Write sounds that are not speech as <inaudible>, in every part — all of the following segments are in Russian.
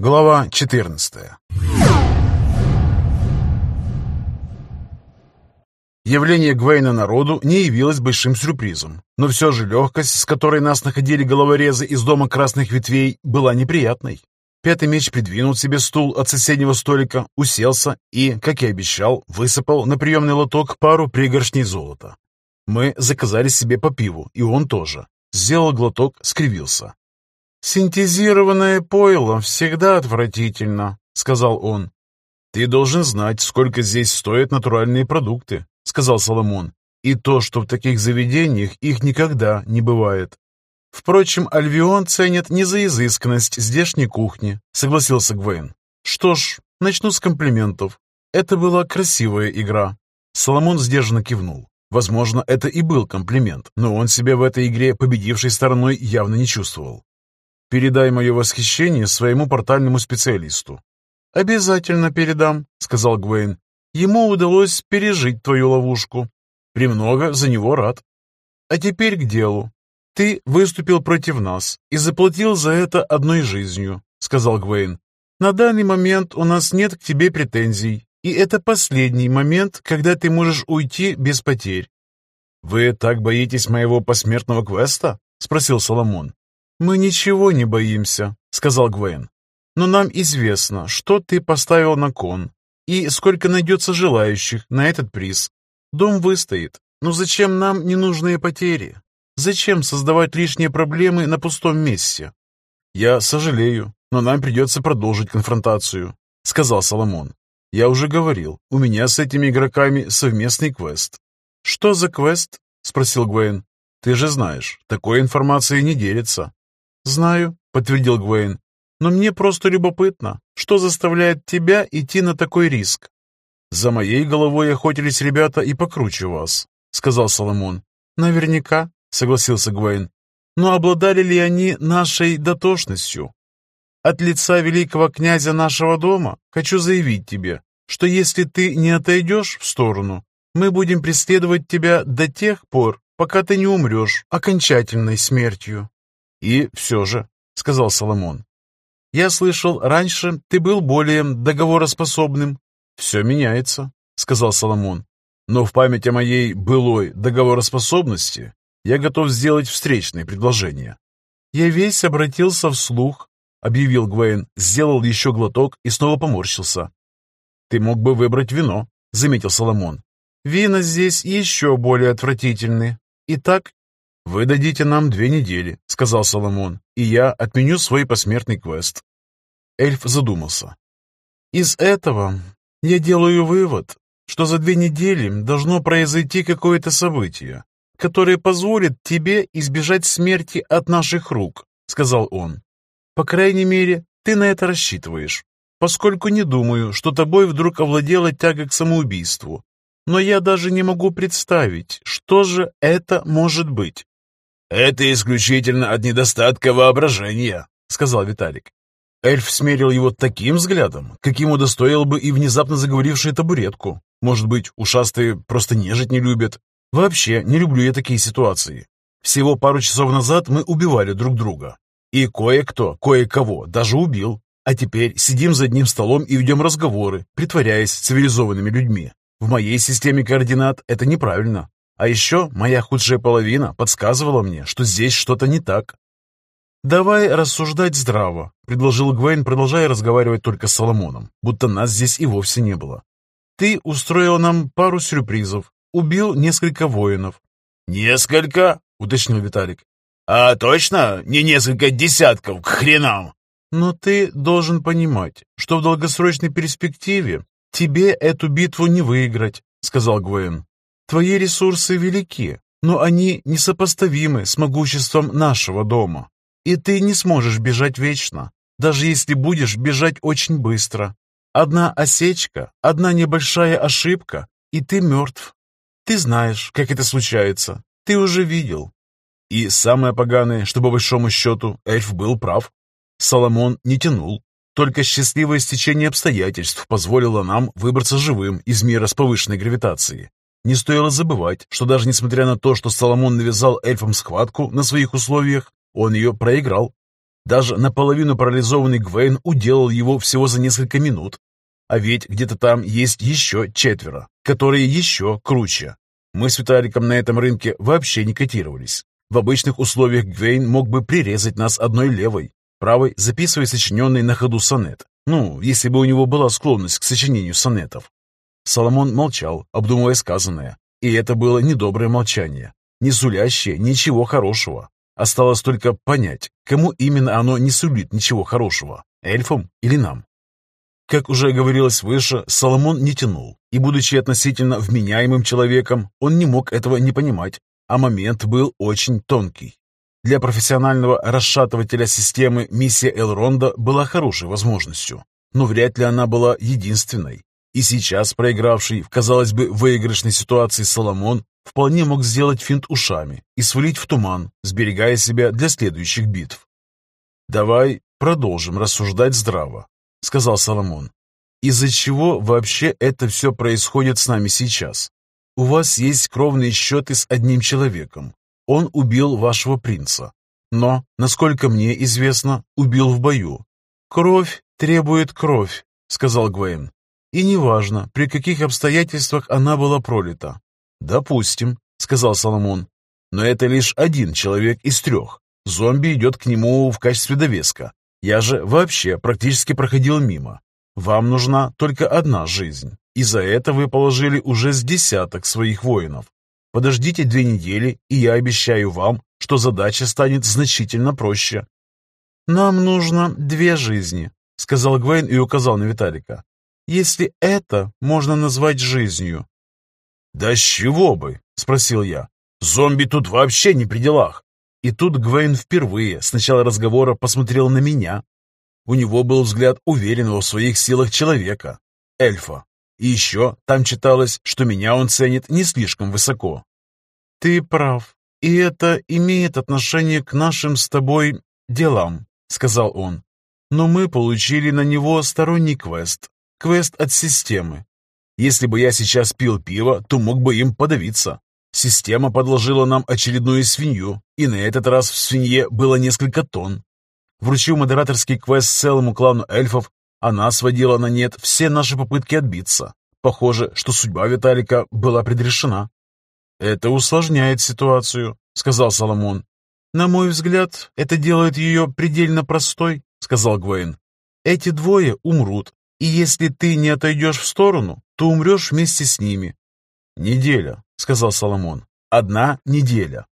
Глава 14 Явление Гвейна народу не явилось большим сюрпризом, но все же легкость, с которой нас находили головорезы из дома красных ветвей, была неприятной. Пятый меч придвинул себе стул от соседнего столика, уселся и, как и обещал, высыпал на приемный лоток пару пригоршней золота. Мы заказали себе по пиву, и он тоже. Сделал глоток, скривился. «Синтезированное пойло всегда отвратительно», — сказал он. «Ты должен знать, сколько здесь стоят натуральные продукты», — сказал Соломон. «И то, что в таких заведениях их никогда не бывает». «Впрочем, Альвион ценят не за изысканность здешней кухни», — согласился Гвейн. «Что ж, начну с комплиментов. Это была красивая игра». Соломон сдержанно кивнул. Возможно, это и был комплимент, но он себя в этой игре победившей стороной явно не чувствовал. «Передай мое восхищение своему портальному специалисту». «Обязательно передам», — сказал Гвейн. «Ему удалось пережить твою ловушку. Премного за него рад. А теперь к делу. Ты выступил против нас и заплатил за это одной жизнью», — сказал Гвейн. «На данный момент у нас нет к тебе претензий, и это последний момент, когда ты можешь уйти без потерь». «Вы так боитесь моего посмертного квеста?» — спросил Соломон. «Мы ничего не боимся», — сказал Гвен. «Но нам известно, что ты поставил на кон, и сколько найдется желающих на этот приз. Дом выстоит, но зачем нам ненужные потери? Зачем создавать лишние проблемы на пустом месте?» «Я сожалею, но нам придется продолжить конфронтацию», — сказал Соломон. «Я уже говорил, у меня с этими игроками совместный квест». «Что за квест?» — спросил Гвен. «Ты же знаешь, такой информацией не делится». «Знаю», — подтвердил Гвейн. «Но мне просто любопытно, что заставляет тебя идти на такой риск?» «За моей головой охотились ребята и покруче вас», — сказал Соломон. «Наверняка», — согласился Гвейн. «Но обладали ли они нашей дотошностью? От лица великого князя нашего дома хочу заявить тебе, что если ты не отойдешь в сторону, мы будем преследовать тебя до тех пор, пока ты не умрешь окончательной смертью». «И все же», — сказал Соломон. «Я слышал, раньше ты был более договороспособным». «Все меняется», — сказал Соломон. «Но в память о моей былой договороспособности я готов сделать встречное предложение». «Я весь обратился вслух», — объявил Гвейн, сделал еще глоток и снова поморщился. «Ты мог бы выбрать вино», — заметил Соломон. «Вина здесь еще более отвратительны. Итак, «Вы дадите нам две недели», — сказал Соломон, «и я отменю свой посмертный квест». Эльф задумался. «Из этого я делаю вывод, что за две недели должно произойти какое-то событие, которое позволит тебе избежать смерти от наших рук», — сказал он. «По крайней мере, ты на это рассчитываешь, поскольку не думаю, что тобой вдруг овладела тяга к самоубийству. Но я даже не могу представить, что же это может быть. «Это исключительно от недостатка воображения», — сказал Виталик. Эльф смерил его таким взглядом, каким удостоил бы и внезапно заговоривший табуретку. Может быть, ушастые просто нежить не любят. Вообще, не люблю я такие ситуации. Всего пару часов назад мы убивали друг друга. И кое-кто, кое-кого даже убил. А теперь сидим за одним столом и ведем разговоры, притворяясь цивилизованными людьми. В моей системе координат это неправильно. А еще моя худшая половина подсказывала мне, что здесь что-то не так. «Давай рассуждать здраво», — предложил Гвейн, продолжая разговаривать только с Соломоном, будто нас здесь и вовсе не было. «Ты устроил нам пару сюрпризов, убил несколько воинов». «Несколько?» — уточнил Виталик. «А точно не несколько десятков, к хренам?» «Но ты должен понимать, что в долгосрочной перспективе тебе эту битву не выиграть», — сказал Гвейн. Твои ресурсы велики, но они несопоставимы с могуществом нашего дома. И ты не сможешь бежать вечно, даже если будешь бежать очень быстро. Одна осечка, одна небольшая ошибка, и ты мертв. Ты знаешь, как это случается. Ты уже видел. И самое поганое, что по большому счету эльф был прав. Соломон не тянул. Только счастливое стечение обстоятельств позволило нам выбраться живым из мира с повышенной гравитацией. Не стоило забывать, что даже несмотря на то, что Соломон навязал эльфам схватку на своих условиях, он ее проиграл. Даже наполовину парализованный Гвейн уделал его всего за несколько минут. А ведь где-то там есть еще четверо, которые еще круче. Мы с Виталиком на этом рынке вообще не котировались. В обычных условиях Гвейн мог бы прирезать нас одной левой, правой записывая сочиненный на ходу сонет. Ну, если бы у него была склонность к сочинению сонетов. Соломон молчал, обдумывая сказанное, и это было недоброе молчание, не сулящее ничего хорошего. Осталось только понять, кому именно оно не сулит ничего хорошего, эльфам или нам. Как уже говорилось выше, Соломон не тянул, и, будучи относительно вменяемым человеком, он не мог этого не понимать, а момент был очень тонкий. Для профессионального расшатывателя системы миссия Элронда была хорошей возможностью, но вряд ли она была единственной. И сейчас проигравший в, казалось бы, выигрышной ситуации Соломон вполне мог сделать финт ушами и свалить в туман, сберегая себя для следующих битв. «Давай продолжим рассуждать здраво», — сказал Соломон. «Из-за чего вообще это все происходит с нами сейчас? У вас есть кровные счеты с одним человеком. Он убил вашего принца. Но, насколько мне известно, убил в бою. Кровь требует кровь», — сказал Гвейн. И неважно, при каких обстоятельствах она была пролита. «Допустим», — сказал Соломон. «Но это лишь один человек из трех. Зомби идет к нему в качестве довеска. Я же вообще практически проходил мимо. Вам нужна только одна жизнь, и за это вы положили уже с десяток своих воинов. Подождите две недели, и я обещаю вам, что задача станет значительно проще». «Нам нужно две жизни», — сказал Гвейн и указал на Виталика если это можно назвать жизнью. «Да с чего бы?» — спросил я. «Зомби тут вообще не при делах». И тут Гвейн впервые с начала разговора посмотрел на меня. У него был взгляд уверенного в своих силах человека, эльфа. И еще там читалось, что меня он ценит не слишком высоко. «Ты прав, и это имеет отношение к нашим с тобой делам», — сказал он. «Но мы получили на него сторонний квест, Квест от системы. Если бы я сейчас пил пиво, то мог бы им подавиться. Система подложила нам очередную свинью, и на этот раз в свинье было несколько тонн. Вручив модераторский квест целому клану эльфов, она сводила на нет все наши попытки отбиться. Похоже, что судьба Виталика была предрешена. «Это усложняет ситуацию», — сказал Соломон. «На мой взгляд, это делает ее предельно простой», — сказал Гвейн. «Эти двое умрут, и если ты не отойдешь в сторону, то умрешь вместе с ними. «Неделя», — сказал Соломон. «Одна неделя».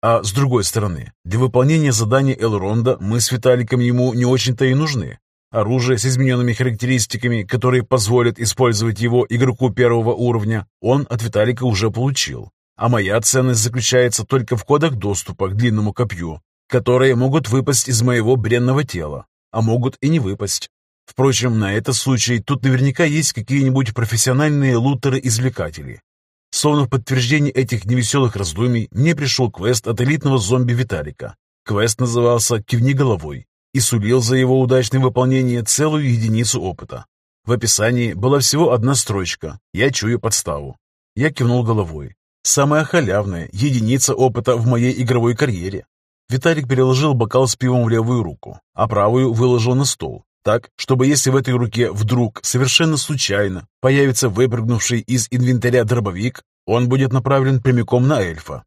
А с другой стороны, для выполнения задания Элронда мы с Виталиком ему не очень-то и нужны. Оружие с измененными характеристиками, которые позволят использовать его игроку первого уровня, он от Виталика уже получил. А моя ценность заключается только в кодах доступа к длинному копью, которые могут выпасть из моего бренного тела, а могут и не выпасть. Впрочем, на этот случай тут наверняка есть какие-нибудь профессиональные лутеры-извлекатели. Словно в подтверждение этих невеселых раздумий мне пришел квест от элитного зомби Виталика. Квест назывался «Кивни головой» и сулил за его удачное выполнение целую единицу опыта. В описании была всего одна строчка «Я чую подставу». Я кивнул головой. Самая халявная единица опыта в моей игровой карьере. Виталик переложил бокал с пивом в левую руку, а правую выложил на стол, так, чтобы если в этой руке вдруг, совершенно случайно, появится выпрыгнувший из инвентаря дробовик, он будет направлен прямиком на эльфа.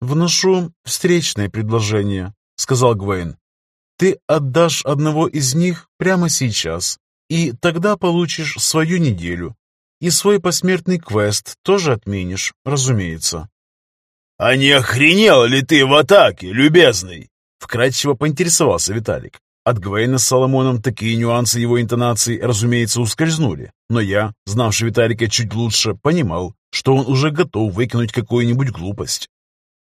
«Вношу встречное предложение», — сказал Гвейн. «Ты отдашь одного из них прямо сейчас, и тогда получишь свою неделю. И свой посмертный квест тоже отменишь, разумеется». «А не охренел ли ты в атаке, любезный?» Вкратчиво поинтересовался Виталик. От Гвейна с Соломоном такие нюансы его интонации, разумеется, ускользнули, но я, знавший Виталика чуть лучше, понимал, что он уже готов выкинуть какую-нибудь глупость.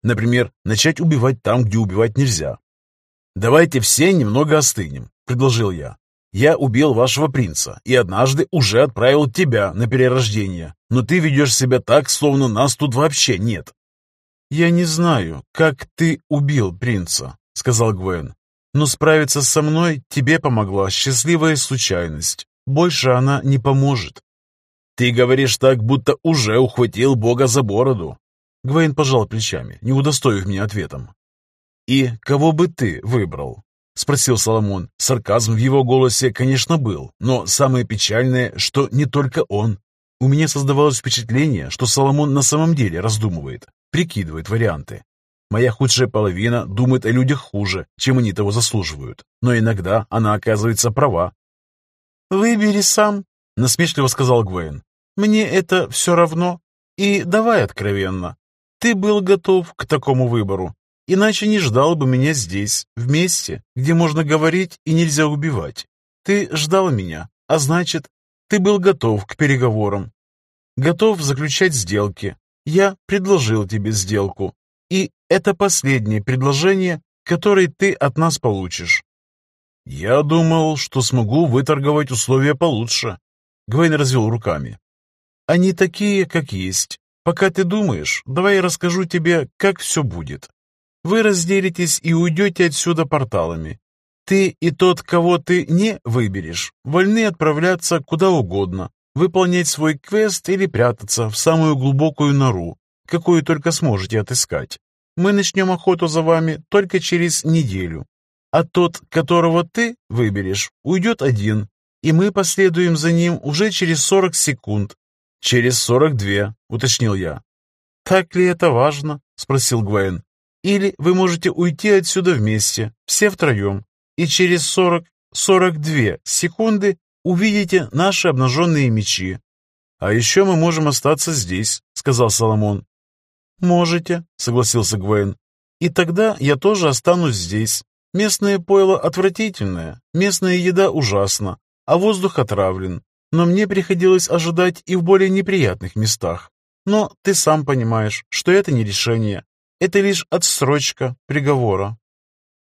Например, начать убивать там, где убивать нельзя. «Давайте все немного остынем», — предложил я. «Я убил вашего принца и однажды уже отправил тебя на перерождение, но ты ведешь себя так, словно нас тут вообще нет». «Я не знаю, как ты убил принца», — сказал Гвен. Но справиться со мной тебе помогла счастливая случайность. Больше она не поможет. Ты говоришь так, будто уже ухватил Бога за бороду. Гвейн пожал плечами, не удостоив меня ответом. И кого бы ты выбрал? спросил Соломон. Сарказм в его голосе, конечно, был, но самое печальное, что не только он. У меня создавалось впечатление, что Соломон на самом деле раздумывает, прикидывает варианты. Моя худшая половина думает о людях хуже, чем они того заслуживают, но иногда она оказывается права. «Выбери сам», — насмешливо сказал Гвейн. «Мне это все равно. И давай откровенно. Ты был готов к такому выбору, иначе не ждал бы меня здесь, вместе, где можно говорить и нельзя убивать. Ты ждал меня, а значит, ты был готов к переговорам, готов заключать сделки. Я предложил тебе сделку, и это последнее предложение, которое ты от нас получишь. Я думал, что смогу выторговать условия получше. Гвейн развел руками. Они такие, как есть. Пока ты думаешь, давай я расскажу тебе, как все будет. Вы разделитесь и уйдете отсюда порталами. Ты и тот, кого ты не выберешь, вольны отправляться куда угодно, выполнять свой квест или прятаться в самую глубокую нору, какую только сможете отыскать. Мы начнем охоту за вами только через неделю. А тот, которого ты выберешь, уйдет один, и мы последуем за ним уже через 40 секунд. Через 42, уточнил я. Так ли это важно? Спросил Гвен. Или вы можете уйти отсюда вместе, все втроем, и через 40-42 секунды увидите наши обнаженные мечи. А еще мы можем остаться здесь, сказал Соломон. «Можете», — согласился Гвен. «И тогда я тоже останусь здесь. Местное пойло отвратительное, местная еда ужасна, а воздух отравлен. Но мне приходилось ожидать и в более неприятных местах. Но ты сам понимаешь, что это не решение. Это лишь отсрочка приговора».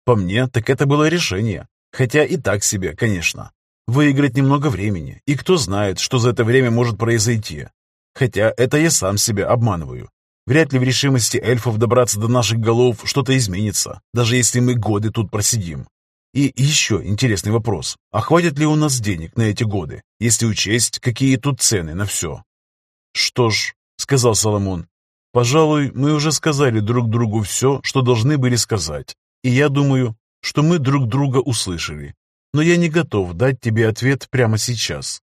По мне, так это было решение. Хотя и так себе, конечно. Выиграть немного времени, и кто знает, что за это время может произойти. Хотя это я сам себя обманываю. Вряд ли в решимости эльфов добраться до наших голов что-то изменится, даже если мы годы тут просидим. И еще интересный вопрос. А хватит ли у нас денег на эти годы, если учесть, какие тут цены на все? Что ж, сказал Соломон, пожалуй, мы уже сказали друг другу все, что должны были сказать. И я думаю, что мы друг друга услышали. Но я не готов дать тебе ответ прямо сейчас.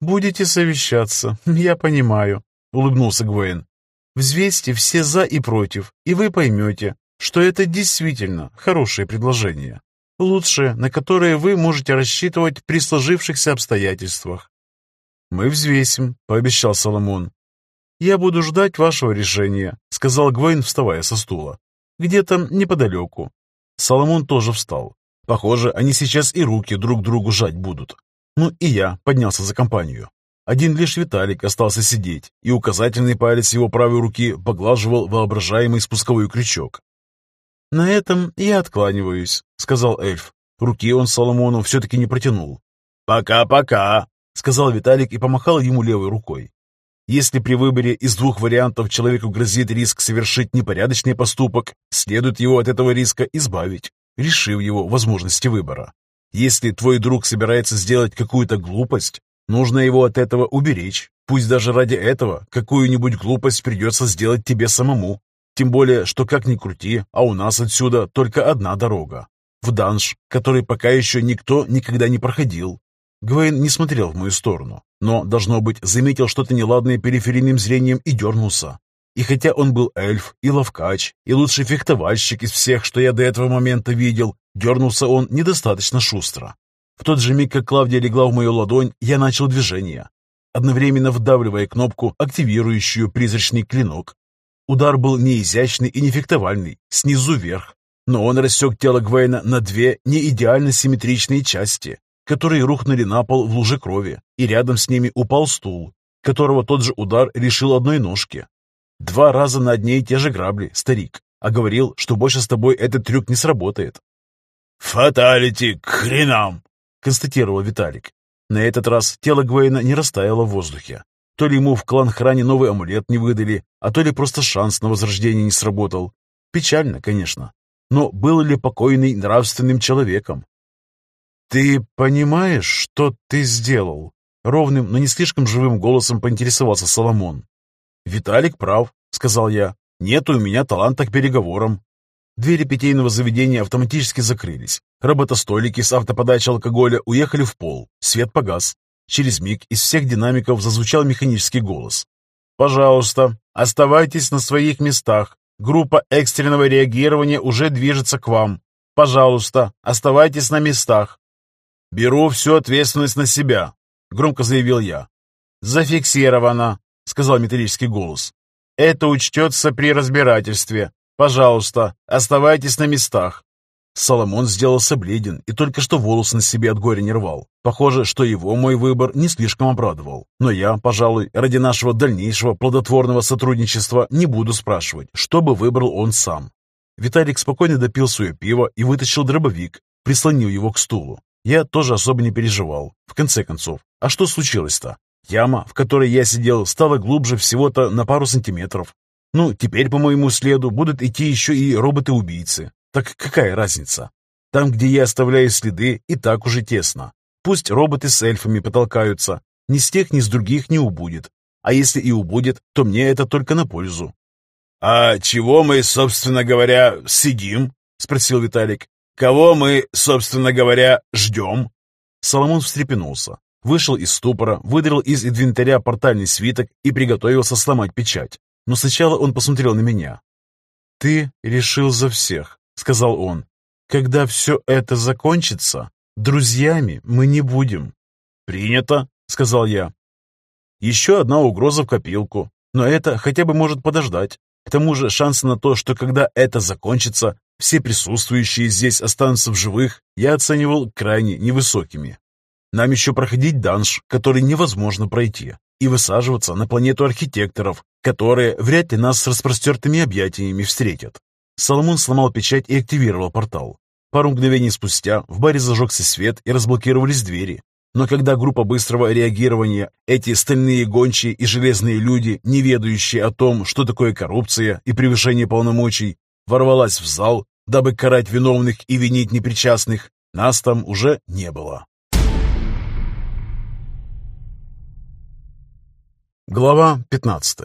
«Будете совещаться, <laughs> я понимаю», — улыбнулся Гвен. Взвесьте все «за» и «против», и вы поймете, что это действительно хорошее предложение. Лучшее, на которое вы можете рассчитывать при сложившихся обстоятельствах. «Мы взвесим», — пообещал Соломон. «Я буду ждать вашего решения», — сказал Гвейн, вставая со стула. «Где-то неподалеку». Соломон тоже встал. Похоже, они сейчас и руки друг другу жать будут. Ну и я поднялся за компанию. Один лишь Виталик остался сидеть, и указательный палец его правой руки поглаживал воображаемый спусковой крючок. «На этом я откланиваюсь», — сказал эльф. Руки он Соломону все-таки не протянул. «Пока-пока», — сказал Виталик и помахал ему левой рукой. Если при выборе из двух вариантов человеку грозит риск совершить непорядочный поступок, следует его от этого риска избавить, решив его возможности выбора. Если твой друг собирается сделать какую-то глупость, Нужно его от этого уберечь. Пусть даже ради этого какую-нибудь глупость придется сделать тебе самому. Тем более, что как ни крути, а у нас отсюда только одна дорога. В данж, который пока еще никто никогда не проходил. Гвейн не смотрел в мою сторону, но, должно быть, заметил что-то неладное периферийным зрением и дернулся. И хотя он был эльф и ловкач, и лучший фехтовальщик из всех, что я до этого момента видел, дернулся он недостаточно шустро. В тот же миг, как Клавдия легла в мою ладонь, я начал движение, одновременно вдавливая кнопку, активирующую призрачный клинок. Удар был не изящный и не фехтовальный, снизу вверх, но он рассек тело Гвейна на две неидеально симметричные части, которые рухнули на пол в луже крови, и рядом с ними упал стул, которого тот же удар решил одной ножке. Два раза на одни и те же грабли, старик, а говорил, что больше с тобой этот трюк не сработает. «Фаталити, к хренам!» — констатировал Виталик. На этот раз тело Гвейна не растаяло в воздухе. То ли ему в клан хране новый амулет не выдали, а то ли просто шанс на возрождение не сработал. Печально, конечно. Но был ли покойный нравственным человеком? «Ты понимаешь, что ты сделал?» Ровным, но не слишком живым голосом поинтересовался Соломон. «Виталик прав», — сказал я. «Нет у меня таланта к переговорам». Двери питейного заведения автоматически закрылись. Работостолики с автоподачей алкоголя уехали в пол. Свет погас. Через миг из всех динамиков зазвучал механический голос. «Пожалуйста, оставайтесь на своих местах. Группа экстренного реагирования уже движется к вам. Пожалуйста, оставайтесь на местах». «Беру всю ответственность на себя», — громко заявил я. «Зафиксировано», — сказал металлический голос. «Это учтется при разбирательстве. Пожалуйста, оставайтесь на местах. Соломон сделался бледен и только что волосы на себе от горя не рвал. Похоже, что его мой выбор не слишком обрадовал. Но я, пожалуй, ради нашего дальнейшего плодотворного сотрудничества не буду спрашивать, что бы выбрал он сам. Виталик спокойно допил свое пиво и вытащил дробовик, прислонил его к стулу. Я тоже особо не переживал. В конце концов, а что случилось-то? Яма, в которой я сидел, стала глубже всего-то на пару сантиметров. Ну, теперь по моему следу будут идти еще и роботы-убийцы. Так какая разница? Там, где я оставляю следы, и так уже тесно. Пусть роботы с эльфами потолкаются. Ни с тех, ни с других не убудет. А если и убудет, то мне это только на пользу. «А чего мы, собственно говоря, сидим?» — спросил Виталик. «Кого мы, собственно говоря, ждем?» Соломон встрепенулся, вышел из ступора, выдрал из инвентаря портальный свиток и приготовился сломать печать. Но сначала он посмотрел на меня. «Ты решил за всех», — сказал он. «Когда все это закончится, друзьями мы не будем». «Принято», — сказал я. Еще одна угроза в копилку, но это хотя бы может подождать. К тому же шансы на то, что когда это закончится, все присутствующие здесь останутся в живых, я оценивал крайне невысокими. Нам еще проходить данж, который невозможно пройти, и высаживаться на планету архитекторов, которые вряд ли нас с распростертыми объятиями встретят. Соломон сломал печать и активировал портал. Пару мгновений спустя в баре зажегся свет и разблокировались двери. Но когда группа быстрого реагирования, эти стальные гончие и железные люди, не ведающие о том, что такое коррупция и превышение полномочий, ворвалась в зал, дабы карать виновных и винить непричастных, нас там уже не было. Глава 15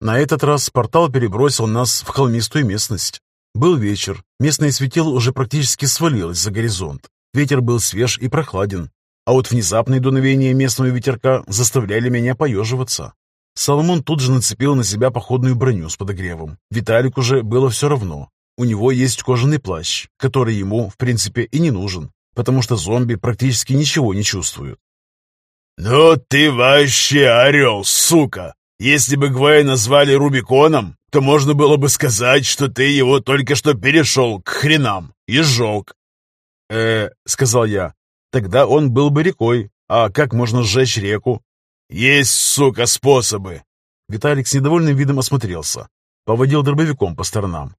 На этот раз портал перебросил нас в холмистую местность. Был вечер, местное светило уже практически свалилось за горизонт. Ветер был свеж и прохладен, а вот внезапные дуновения местного ветерка заставляли меня поеживаться. Соломон тут же нацепил на себя походную броню с подогревом. Виталик уже было все равно. У него есть кожаный плащ, который ему, в принципе, и не нужен потому что зомби практически ничего не чувствуют. «Ну ты вообще орел, сука! Если бы Гвей назвали Рубиконом, то можно было бы сказать, что ты его только что перешел к хренам и сжег». «Э, — сказал я, — тогда он был бы рекой, а как можно сжечь реку?» «Есть, сука, способы!» Виталик с недовольным видом осмотрелся, поводил дробовиком по сторонам.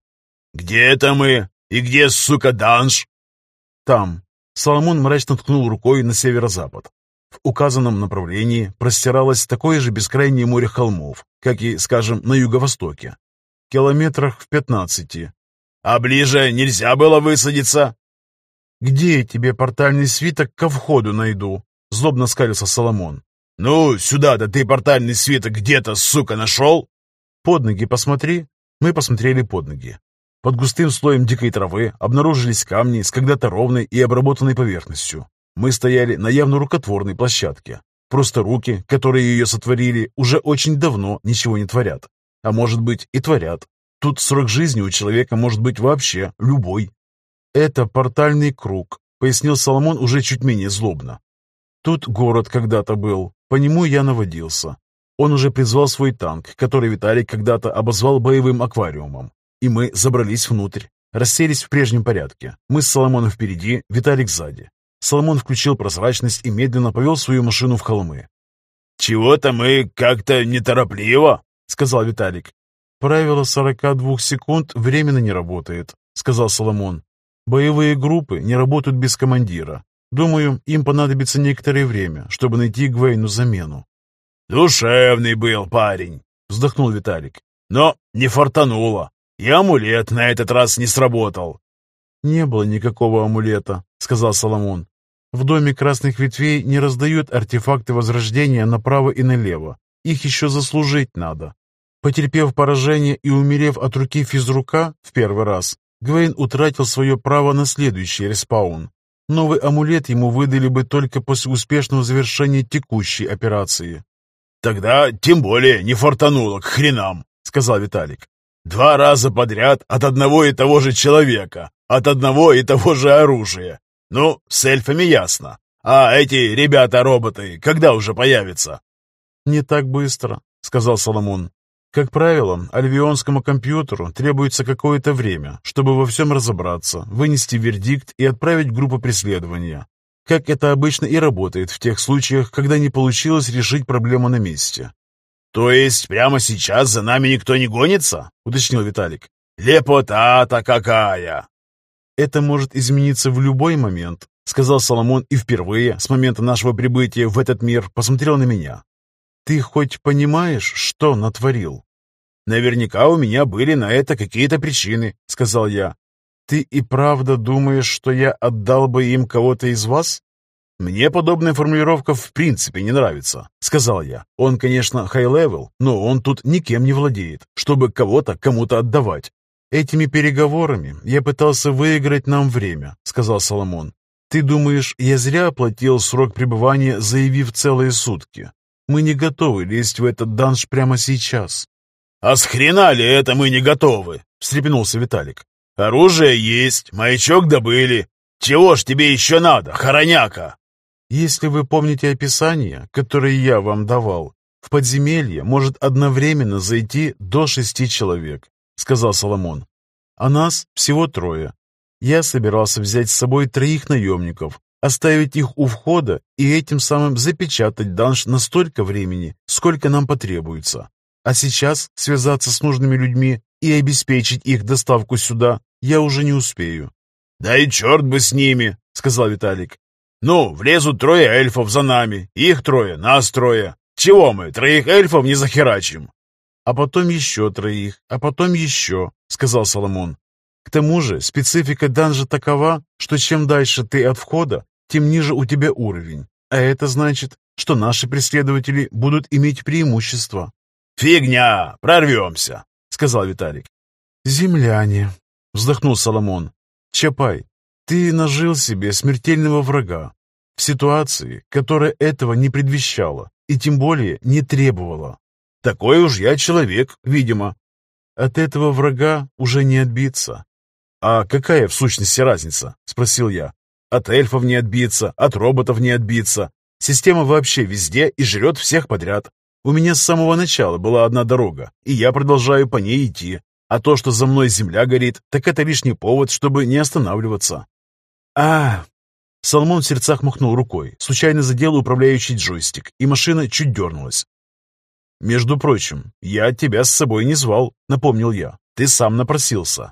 «Где это мы? И где, сука, данж?» «Там», Соломон мрачно ткнул рукой на северо-запад. В указанном направлении простиралось такое же бескрайнее море холмов, как и, скажем, на юго-востоке. Километрах в пятнадцати. «А ближе нельзя было высадиться?» «Где тебе портальный свиток ко входу найду?» — злобно скалился Соломон. «Ну, сюда-то ты портальный свиток где-то, сука, нашел?» «Под ноги посмотри». Мы посмотрели под ноги. Под густым слоем дикой травы обнаружились камни с когда-то ровной и обработанной поверхностью. Мы стояли на явно рукотворной площадке. Просто руки, которые ее сотворили, уже очень давно ничего не творят. А может быть и творят. Тут срок жизни у человека может быть вообще любой. «Это портальный круг», — пояснил Соломон уже чуть менее злобно. «Тут город когда-то был, по нему я наводился. Он уже призвал свой танк, который Виталий когда-то обозвал боевым аквариумом. И мы забрались внутрь, расселись в прежнем порядке. Мы с Соломоном впереди, Виталик сзади. Соломон включил прозрачность и медленно повел свою машину в холмы. «Чего-то мы как-то неторопливо», — сказал Виталик. «Правило 42 секунд временно не работает», — сказал Соломон. «Боевые группы не работают без командира. Думаю, им понадобится некоторое время, чтобы найти Гвейну замену». «Душевный был парень», — вздохнул Виталик. «Но не фартануло. И амулет на этот раз не сработал. «Не было никакого амулета», — сказал Соломон. «В доме красных ветвей не раздают артефакты возрождения направо и налево. Их еще заслужить надо». Потерпев поражение и умерев от руки физрука в первый раз, Гвейн утратил свое право на следующий респаун. Новый амулет ему выдали бы только после успешного завершения текущей операции. «Тогда тем более не фортануло к хренам», — сказал Виталик. «Два раза подряд от одного и того же человека, от одного и того же оружия. Ну, с эльфами ясно. А эти ребята-роботы когда уже появятся?» «Не так быстро», — сказал Соломон. «Как правило, альвионскому компьютеру требуется какое-то время, чтобы во всем разобраться, вынести вердикт и отправить группу преследования. Как это обычно и работает в тех случаях, когда не получилось решить проблему на месте». «То есть прямо сейчас за нами никто не гонится?» — уточнил Виталик. «Лепота-то какая!» «Это может измениться в любой момент», — сказал Соломон и впервые, с момента нашего прибытия в этот мир, посмотрел на меня. «Ты хоть понимаешь, что натворил?» «Наверняка у меня были на это какие-то причины», — сказал я. «Ты и правда думаешь, что я отдал бы им кого-то из вас?» «Мне подобная формулировка в принципе не нравится», — сказал я. «Он, конечно, high-level, но он тут никем не владеет, чтобы кого-то кому-то отдавать». «Этими переговорами я пытался выиграть нам время», — сказал Соломон. «Ты думаешь, я зря оплатил срок пребывания, заявив целые сутки? Мы не готовы лезть в этот данж прямо сейчас». «А с хрена ли это мы не готовы?» — встрепенулся Виталик. «Оружие есть, маячок добыли. Чего ж тебе еще надо, хороняка?» «Если вы помните описание, которое я вам давал, в подземелье может одновременно зайти до шести человек», — сказал Соломон. «А нас всего трое. Я собирался взять с собой троих наемников, оставить их у входа и этим самым запечатать данж на столько времени, сколько нам потребуется. А сейчас связаться с нужными людьми и обеспечить их доставку сюда я уже не успею. «Да и черт бы с ними!» — сказал Виталик. «Ну, влезут трое эльфов за нами, их трое, нас трое. Чего мы, троих эльфов не захерачим?» «А потом еще троих, а потом еще», — сказал Соломон. «К тому же специфика данжа такова, что чем дальше ты от входа, тем ниже у тебя уровень. А это значит, что наши преследователи будут иметь преимущество. «Фигня! Прорвемся!» — сказал Виталик. «Земляне!» — вздохнул Соломон. «Чапай, ты нажил себе смертельного врага в ситуации, которая этого не предвещала и тем более не требовала. Такой уж я человек, видимо. От этого врага уже не отбиться. «А какая в сущности разница?» — спросил я. От эльфов не отбиться, от роботов не отбиться. Система вообще везде и жрет всех подряд. У меня с самого начала была одна дорога, и я продолжаю по ней идти. А то, что за мной земля горит, так это лишний повод, чтобы не останавливаться. А Соломон в сердцах махнул рукой, случайно задел управляющий джойстик, и машина чуть дернулась. «Между прочим, я тебя с собой не звал», — напомнил я. «Ты сам напросился».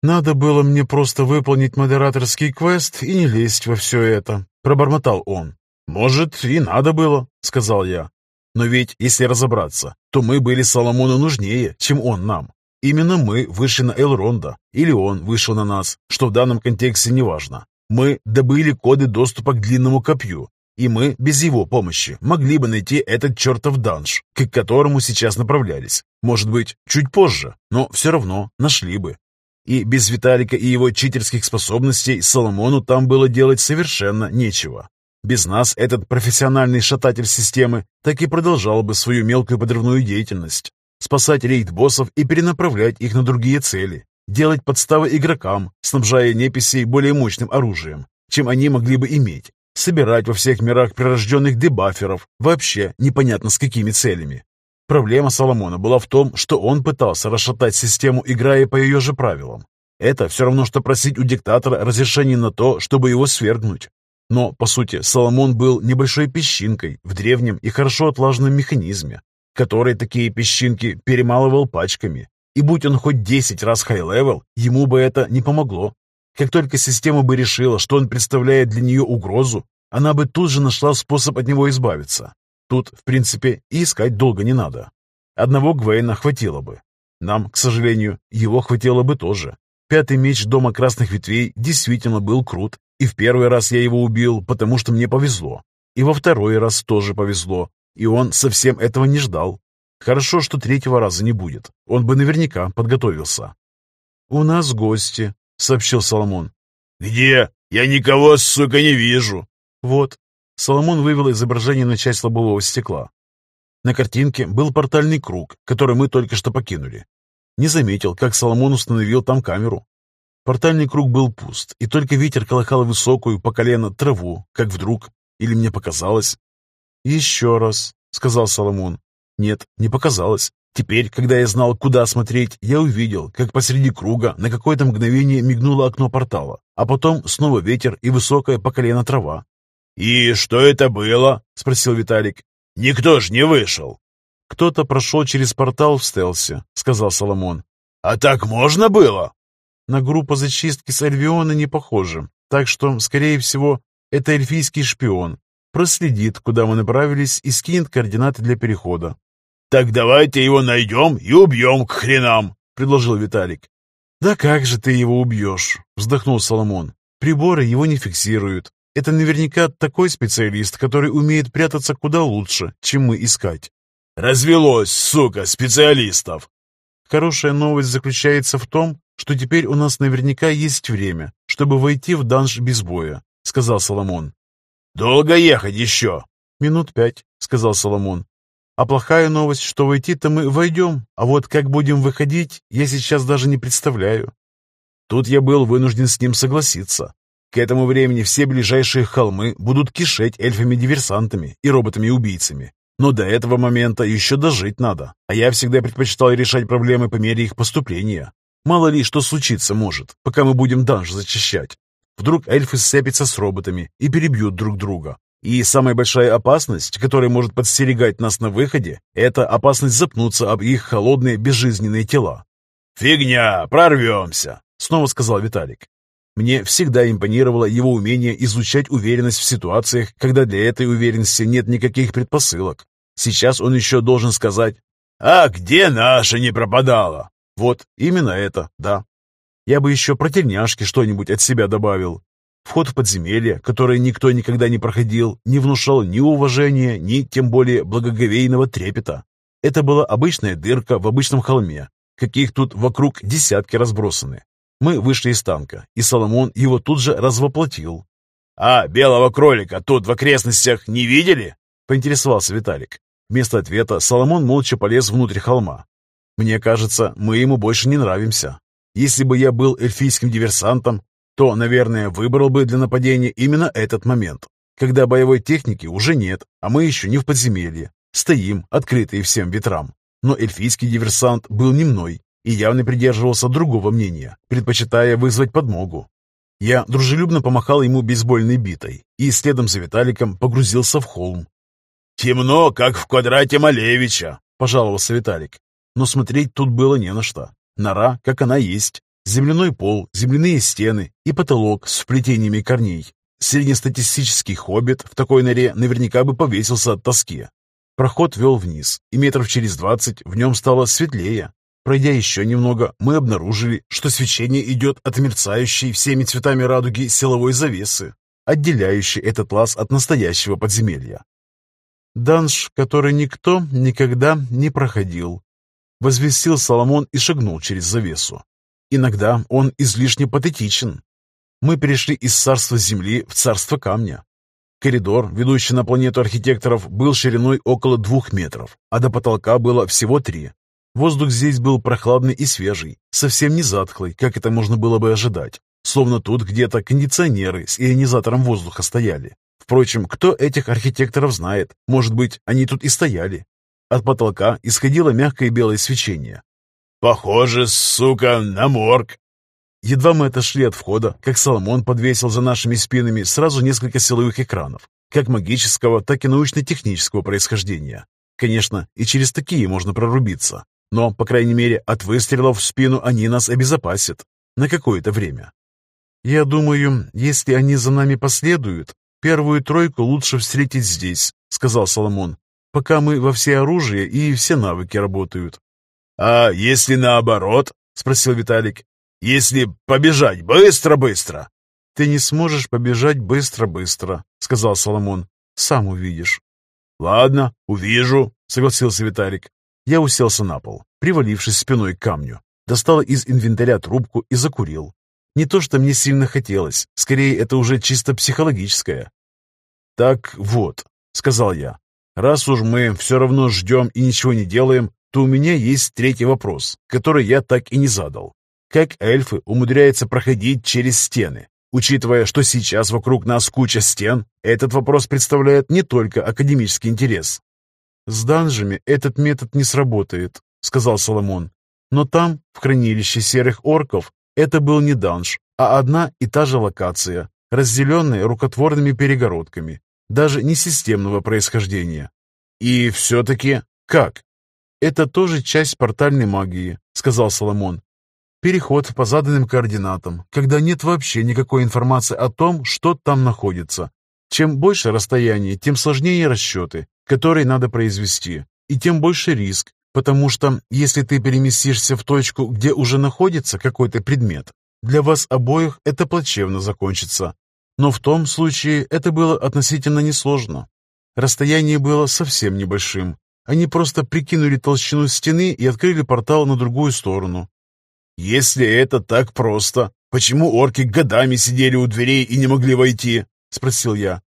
«Надо было мне просто выполнить модераторский квест и не лезть во все это», — пробормотал он. «Может, и надо было», — сказал я. «Но ведь, если разобраться, то мы были Соломону нужнее, чем он нам. Именно мы вышли на Элронда, или он вышел на нас, что в данном контексте не важно. Мы добыли коды доступа к длинному копью, и мы без его помощи могли бы найти этот чертов данж, к которому сейчас направлялись. Может быть, чуть позже, но все равно нашли бы. И без Виталика и его читерских способностей Соломону там было делать совершенно нечего. Без нас этот профессиональный шататель системы так и продолжал бы свою мелкую подрывную деятельность. Спасать рейд-боссов и перенаправлять их на другие цели. Делать подставы игрокам, снабжая неписей более мощным оружием, чем они могли бы иметь. Собирать во всех мирах прирожденных дебаферов, вообще непонятно с какими целями. Проблема Соломона была в том, что он пытался расшатать систему, играя по ее же правилам. Это все равно, что просить у диктатора разрешения на то, чтобы его свергнуть. Но, по сути, Соломон был небольшой песчинкой в древнем и хорошо отлаженном механизме, который такие песчинки перемалывал пачками. И будь он хоть 10 раз high-level, ему бы это не помогло. Как только система бы решила, что он представляет для нее угрозу, она бы тут же нашла способ от него избавиться. Тут, в принципе, и искать долго не надо. Одного Гвейна хватило бы. Нам, к сожалению, его хватило бы тоже. Пятый меч Дома Красных Ветвей действительно был крут, и в первый раз я его убил, потому что мне повезло. И во второй раз тоже повезло, и он совсем этого не ждал. Хорошо, что третьего раза не будет. Он бы наверняка подготовился. «У нас гости», — сообщил Соломон. «Где? Я никого, сука, не вижу». «Вот». Соломон вывел изображение на часть лобового стекла. На картинке был портальный круг, который мы только что покинули. Не заметил, как Соломон установил там камеру. Портальный круг был пуст, и только ветер колыхал высокую по колено траву, как вдруг, или мне показалось. «Еще раз», — сказал Соломон. «Нет, не показалось. Теперь, когда я знал, куда смотреть, я увидел, как посреди круга на какое-то мгновение мигнуло окно портала, а потом снова ветер и высокая по колено трава. «И что это было?» — спросил Виталик. «Никто ж не вышел». «Кто-то прошел через портал в стелсе», — сказал Соломон. «А так можно было?» «На группу зачистки с Альвиона не похоже, так что, скорее всего, это эльфийский шпион. Проследит, куда мы направились и скинет координаты для перехода. «Так давайте его найдем и убьем к хренам», — предложил Виталик. «Да как же ты его убьешь?» — вздохнул Соломон. «Приборы его не фиксируют. Это наверняка такой специалист, который умеет прятаться куда лучше, чем мы искать». «Развелось, сука, специалистов!» Хорошая новость заключается в том, что теперь у нас наверняка есть время, чтобы войти в данж без боя», — сказал Соломон. «Долго ехать еще?» «Минут пять», — сказал Соломон. А плохая новость, что войти-то мы войдем, а вот как будем выходить, я сейчас даже не представляю. Тут я был вынужден с ним согласиться. К этому времени все ближайшие холмы будут кишеть эльфами-диверсантами и роботами-убийцами. Но до этого момента еще дожить надо, а я всегда предпочитал решать проблемы по мере их поступления. Мало ли что случиться может, пока мы будем данж зачищать. Вдруг эльфы сцепятся с роботами и перебьют друг друга, и самая большая опасность, которая может подстерегать нас на выходе, это опасность запнуться об их холодные безжизненные тела. «Фигня, прорвемся», — снова сказал Виталик. Мне всегда импонировало его умение изучать уверенность в ситуациях, когда для этой уверенности нет никаких предпосылок. Сейчас он еще должен сказать «А где наша не пропадала?» Вот, именно это, да. Я бы еще про тельняшки что-нибудь от себя добавил. Вход в подземелье, которое никто никогда не проходил, не внушал ни уважения, ни тем более благоговейного трепета. Это была обычная дырка в обычном холме, каких тут вокруг десятки разбросаны. Мы вышли из танка, и Соломон его тут же развоплотил. «А белого кролика тут в окрестностях не видели?» — поинтересовался Виталик. Вместо ответа Соломон молча полез внутрь холма. «Мне кажется, мы ему больше не нравимся. Если бы я был эльфийским диверсантом, то, наверное, выбрал бы для нападения именно этот момент, когда боевой техники уже нет, а мы еще не в подземелье. Стоим, открытые всем ветрам. Но эльфийский диверсант был не мной и явно придерживался другого мнения, предпочитая вызвать подмогу. Я дружелюбно помахал ему бейсбольной битой и следом за Виталиком погрузился в холм. «Темно, как в квадрате Малевича», — пожаловался Виталик. Но смотреть тут было не на что. Нора, как она есть, Земляной пол, земляные стены и потолок с вплетениями корней. Среднестатистический хоббит в такой норе наверняка бы повесился от тоски. Проход вел вниз, и метров через двадцать в нем стало светлее. Пройдя еще немного, мы обнаружили, что свечение идет от мерцающей всеми цветами радуги силовой завесы, отделяющей этот лаз от настоящего подземелья. Данж, который никто никогда не проходил, возвестил Соломон и шагнул через завесу. Иногда он излишне патетичен. Мы перешли из царства Земли в царство камня. Коридор, ведущий на планету архитекторов, был шириной около двух метров, а до потолка было всего три. Воздух здесь был прохладный и свежий, совсем не затхлый, как это можно было бы ожидать. Словно тут где-то кондиционеры с ионизатором воздуха стояли. Впрочем, кто этих архитекторов знает? Может быть, они тут и стояли. От потолка исходило мягкое белое свечение, «Похоже, сука, на морг!» Едва мы отошли от входа, как Соломон подвесил за нашими спинами сразу несколько силовых экранов, как магического, так и научно-технического происхождения. Конечно, и через такие можно прорубиться, но, по крайней мере, от выстрелов в спину они нас обезопасят на какое-то время. Я думаю, если они за нами последуют, первую тройку лучше встретить здесь, сказал Соломон, пока мы во все оружие и все навыки работают. «А если наоборот?» — спросил Виталик. «Если побежать быстро-быстро?» «Ты не сможешь побежать быстро-быстро», — сказал Соломон. «Сам увидишь». «Ладно, увижу», — согласился Виталик. Я уселся на пол, привалившись спиной к камню, достал из инвентаря трубку и закурил. Не то, что мне сильно хотелось, скорее это уже чисто психологическое. «Так вот», — сказал я, — «раз уж мы все равно ждем и ничего не делаем, то у меня есть третий вопрос, который я так и не задал. Как эльфы умудряются проходить через стены? Учитывая, что сейчас вокруг нас куча стен, этот вопрос представляет не только академический интерес. «С данжами этот метод не сработает», — сказал Соломон. «Но там, в хранилище серых орков, это был не данж, а одна и та же локация, разделенная рукотворными перегородками, даже не системного происхождения. И все-таки как? Это тоже часть портальной магии, сказал Соломон. Переход по заданным координатам, когда нет вообще никакой информации о том, что там находится. Чем больше расстояние, тем сложнее расчеты, которые надо произвести, и тем больше риск, потому что если ты переместишься в точку, где уже находится какой-то предмет, для вас обоих это плачевно закончится. Но в том случае это было относительно несложно. Расстояние было совсем небольшим. Они просто прикинули толщину стены и открыли портал на другую сторону. «Если это так просто, почему орки годами сидели у дверей и не могли войти?» — спросил я.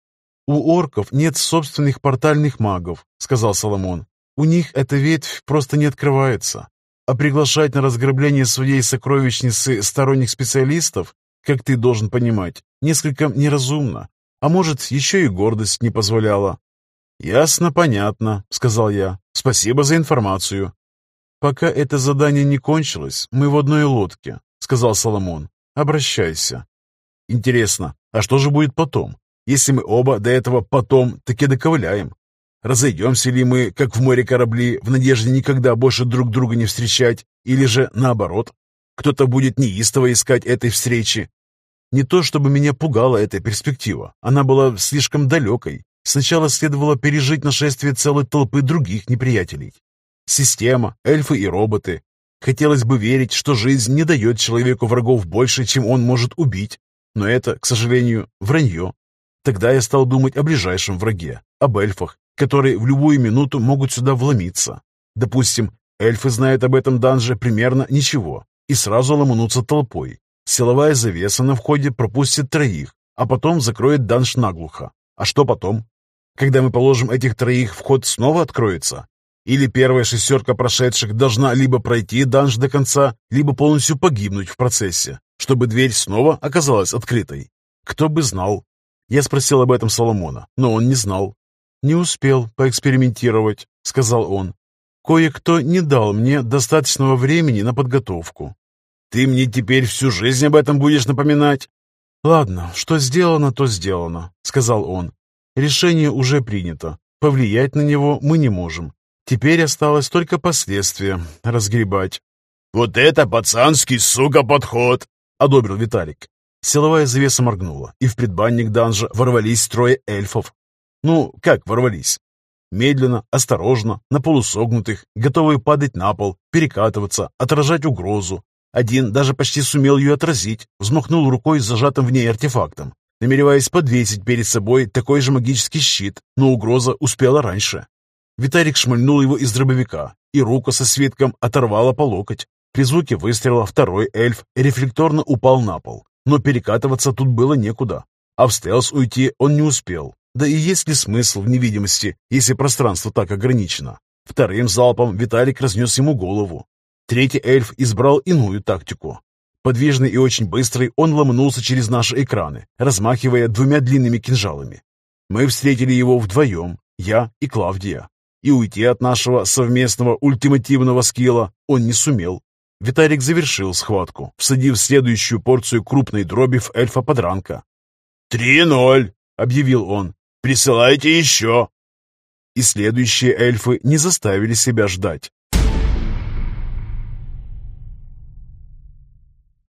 «У орков нет собственных портальных магов», — сказал Соломон. «У них эта ветвь просто не открывается. А приглашать на разграбление своей сокровищницы сторонних специалистов, как ты должен понимать, несколько неразумно. А может, еще и гордость не позволяла». «Ясно, понятно», — сказал я. «Спасибо за информацию». «Пока это задание не кончилось, мы в одной лодке», — сказал Соломон. «Обращайся». «Интересно, а что же будет потом, если мы оба до этого потом таки доковыляем? Разойдемся ли мы, как в море корабли, в надежде никогда больше друг друга не встречать, или же наоборот, кто-то будет неистово искать этой встречи? Не то чтобы меня пугала эта перспектива, она была слишком далекой. Сначала следовало пережить нашествие целой толпы других неприятелей. Система, эльфы и роботы. Хотелось бы верить, что жизнь не дает человеку врагов больше, чем он может убить. Но это, к сожалению, вранье. Тогда я стал думать о ближайшем враге, об эльфах, которые в любую минуту могут сюда вломиться. Допустим, эльфы знают об этом данже примерно ничего и сразу ломанутся толпой. Силовая завеса на входе пропустит троих, а потом закроет данж наглухо. А что потом? Когда мы положим этих троих, вход снова откроется? Или первая шестерка прошедших должна либо пройти данж до конца, либо полностью погибнуть в процессе, чтобы дверь снова оказалась открытой. Кто бы знал. Я спросил об этом Соломона, но он не знал. «Не успел поэкспериментировать», — сказал он. «Кое-кто не дал мне достаточного времени на подготовку». «Ты мне теперь всю жизнь об этом будешь напоминать?» «Ладно, что сделано, то сделано», — сказал он. «Решение уже принято. Повлиять на него мы не можем. Теперь осталось только последствия разгребать. «Вот это пацанский, сука, подход!» — одобрил Виталик. Силовая завеса моргнула, и в предбанник данжа ворвались трое эльфов. Ну, как ворвались? Медленно, осторожно, на полусогнутых, готовые падать на пол, перекатываться, отражать угрозу. Один даже почти сумел ее отразить, взмахнул рукой с зажатым в ней артефактом, намереваясь подвесить перед собой такой же магический щит, но угроза успела раньше. Виталик шмальнул его из дробовика, и руку со свитком оторвала по локоть. При звуке выстрела второй эльф рефлекторно упал на пол, но перекатываться тут было некуда. А в стелс уйти он не успел. Да и есть ли смысл в невидимости, если пространство так ограничено? Вторым залпом Виталик разнес ему голову. Третий эльф избрал иную тактику. Подвижный и очень быстрый, он ломанулся через наши экраны, размахивая двумя длинными кинжалами. Мы встретили его вдвоем, я и Клавдия и уйти от нашего совместного ультимативного скилла он не сумел. Виталик завершил схватку, всадив следующую порцию крупной дроби в эльфа-подранка. «Три ноль!» — объявил он. «Присылайте еще!» И следующие эльфы не заставили себя ждать.